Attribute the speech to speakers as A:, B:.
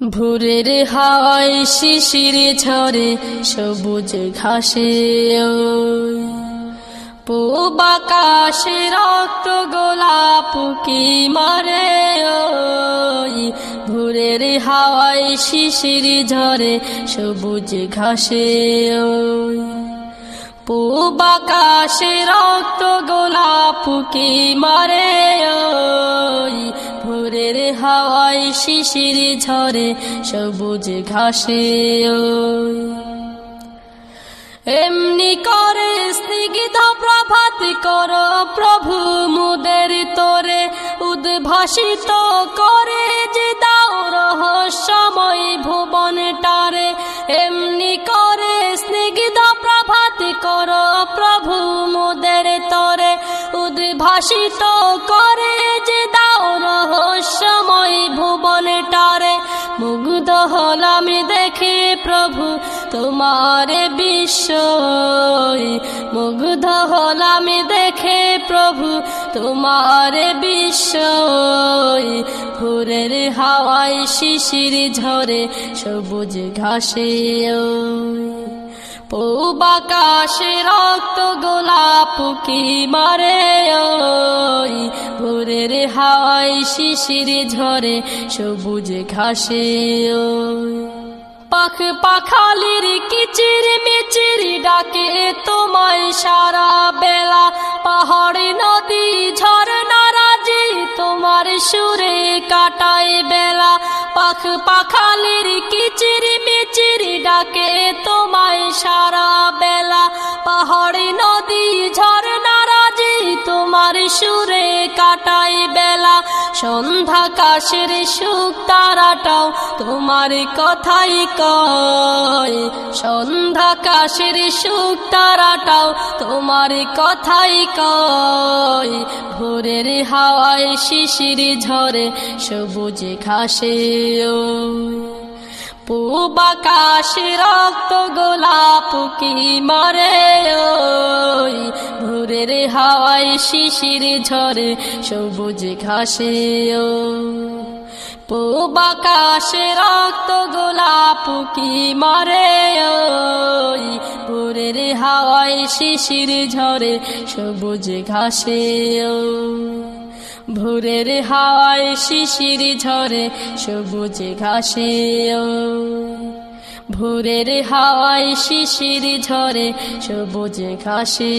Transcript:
A: ভোরের হাওয়ায় শিশির ঝরে সবুজ ঘাসে পূব আকাশে রক্ত গোলাপ কি মারে ভোরের হাওয়ায় শিশির ঝরে সবুজ ঘাসে পূব আকাশে রক্ত গোলাপ কি মারে ভোরের হাওয়ায় শিশির ঝরে সবুজ ঘাসে এমনি করে স্নিগ্ধ প্রভাত কর প্রভু মুদের তোরে, উদ্ভাসিত করে যে দাও রহস্যময় ভুবনটারে এমনি করে স্নিগ্ধ প্রভাত কর প্রভু মুদের তোরে, উদ্ভাসিত করে হলাম দেখে প্রভু, তোমার বিশ্ব মুগ্ধ হলাম দেখে প্রভু, তোমার বিশ্ব ভোরের হাওয়ায় শিশির ঝরে সবুজ ঘাসে পৌবাকাশে রক্ত গোলাপ কি মারে ওই? ভোরের হাওয়ায় শিশির ঝরে, সবুজ ঘাসে পাখ পাখালির কিচির মিচির ডাকে, তোমায় সারা বেলা। পাহাড় নদী ঝরনা রাজি, তোমার সুরে কাটায় বেলা। পাখ পাখালির সুরে কাটাই বেলা। সন্ধ্যা কাশের সুখ তারাটাও তোমার কথাই কয়। সন্ধ্যা কাশের সুখ তারাটাও তোমার কথাই কয়। ভোরের হাওয়ায় শিশির ঝরে সবুজ ঘাসে পূব আকাশে রক্ত গোলাপ কি মারে ওই ভোরের হাওয়ায় শিশির ঝরে সবুজ ঘাসে পূব আকাশে রক্ত গোলাপ কি মারে ওই? ভোরের হাওয়ায় শিশির ঝরে সবুজ ঘাসে ভোরের হাওয়ায় শিশির ঝরে সবুজ ঘাসে ভোরের হাওয়ায় শিশির ঝরে সবুজ ঘাসে